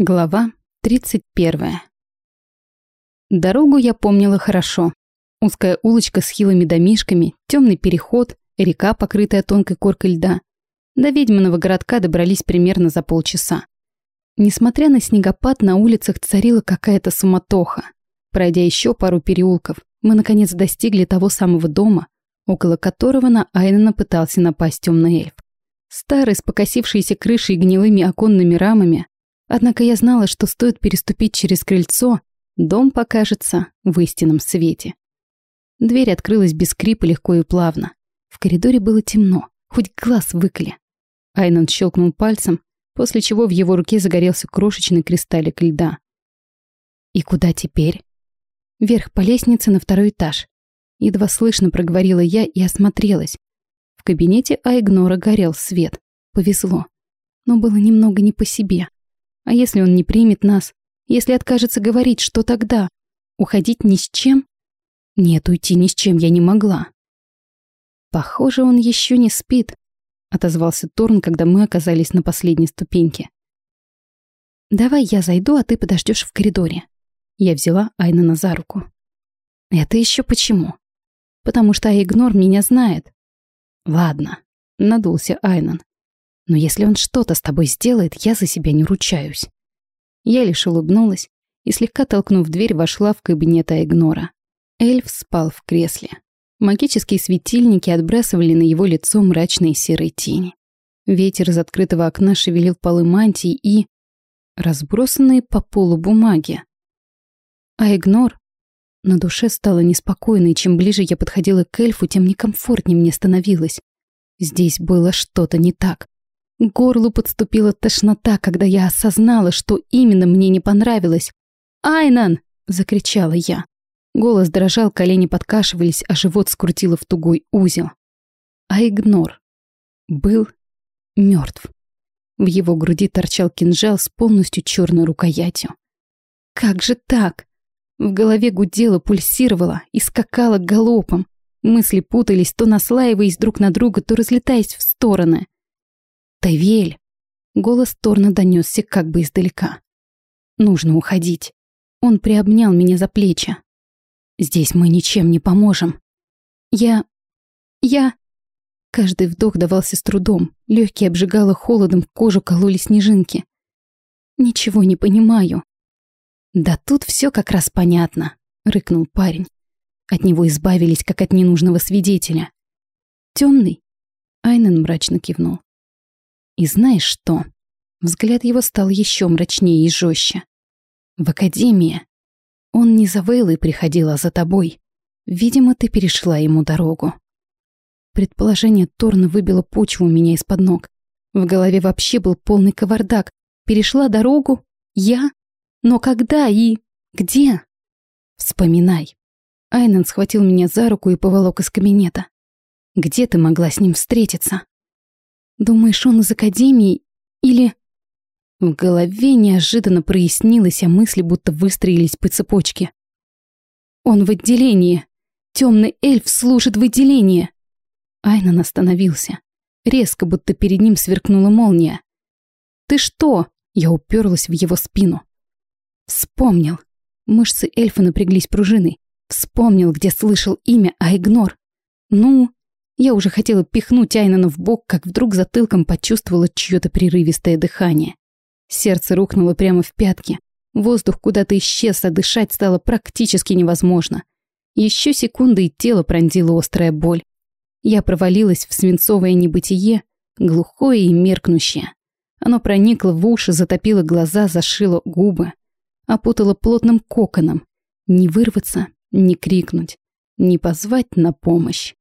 Глава 31. Дорогу я помнила хорошо. Узкая улочка с хилыми домишками, темный переход, река, покрытая тонкой коркой льда. До ведьминого городка добрались примерно за полчаса. Несмотря на снегопад, на улицах царила какая-то суматоха. Пройдя еще пару переулков, мы наконец достигли того самого дома, около которого на Айнена пытался напасть темный эльф. Старый с покосившейся крышей и гнилыми оконными рамами, Однако я знала, что стоит переступить через крыльцо, дом покажется в истинном свете. Дверь открылась без скрипа легко и плавно. В коридоре было темно, хоть глаз выколи. Айнан щелкнул пальцем, после чего в его руке загорелся крошечный кристаллик льда. «И куда теперь?» «Вверх по лестнице на второй этаж». Едва слышно проговорила я и осмотрелась. В кабинете Айгнора горел свет. Повезло. Но было немного не по себе. А если он не примет нас? Если откажется говорить, что тогда? Уходить ни с чем? Нет, уйти ни с чем я не могла. Похоже, он еще не спит, отозвался Торн, когда мы оказались на последней ступеньке. Давай я зайду, а ты подождешь в коридоре. Я взяла Айнана за руку. Это еще почему? Потому что Айгнор меня знает. Ладно, надулся Айнан. Но если он что-то с тобой сделает, я за себя не ручаюсь. Я лишь улыбнулась и, слегка толкнув дверь, вошла в кабинет Айгнора. Эльф спал в кресле. Магические светильники отбрасывали на его лицо мрачные серые тени. Ветер из открытого окна шевелил полы мантии и... разбросанные по полу бумаги. А игнор... На душе стало неспокойно, и чем ближе я подходила к эльфу, тем некомфортнее мне становилось. Здесь было что-то не так. К горлу подступила тошнота, когда я осознала, что именно мне не понравилось. «Айнан!» — закричала я. Голос дрожал, колени подкашивались, а живот скрутило в тугой узел. А игнор был мертв. В его груди торчал кинжал с полностью черной рукоятью. Как же так? В голове гудело, пульсировало и скакало галопом. Мысли путались, то наслаиваясь друг на друга, то разлетаясь в стороны. «Тавель!» Голос Торна донесся как бы издалека. «Нужно уходить». Он приобнял меня за плечи. «Здесь мы ничем не поможем». «Я... я...» Каждый вдох давался с трудом, легкие обжигало холодом, кожу кололи снежинки. «Ничего не понимаю». «Да тут все как раз понятно», — рыкнул парень. От него избавились, как от ненужного свидетеля. Темный? Айнен мрачно кивнул. И знаешь что? Взгляд его стал еще мрачнее и жестче. В академии. Он не за Вейлой приходил, а за тобой. Видимо, ты перешла ему дорогу. Предположение Торна выбило почву у меня из-под ног. В голове вообще был полный кавардак. Перешла дорогу? Я? Но когда и... где? Вспоминай. Айнен схватил меня за руку и поволок из кабинета. Где ты могла с ним встретиться? Думаешь, он из академии или...» В голове неожиданно прояснилось, а мысли будто выстроились по цепочке. «Он в отделении. Темный эльф служит в отделении». Айнан остановился. Резко, будто перед ним сверкнула молния. «Ты что?» Я уперлась в его спину. Вспомнил. Мышцы эльфа напряглись пружиной. Вспомнил, где слышал имя, а игнор. Ну, я уже хотела пихнуть Айнана в бок, как вдруг затылком почувствовала чьё-то прерывистое дыхание. Сердце рухнуло прямо в пятки. Воздух куда-то исчез, а дышать стало практически невозможно. Еще секунды, и тело пронзила острая боль. Я провалилась в свинцовое небытие, глухое и меркнущее. Оно проникло в уши, затопило глаза, зашило губы. Опутало плотным коконом. Не вырваться, не крикнуть, не позвать на помощь.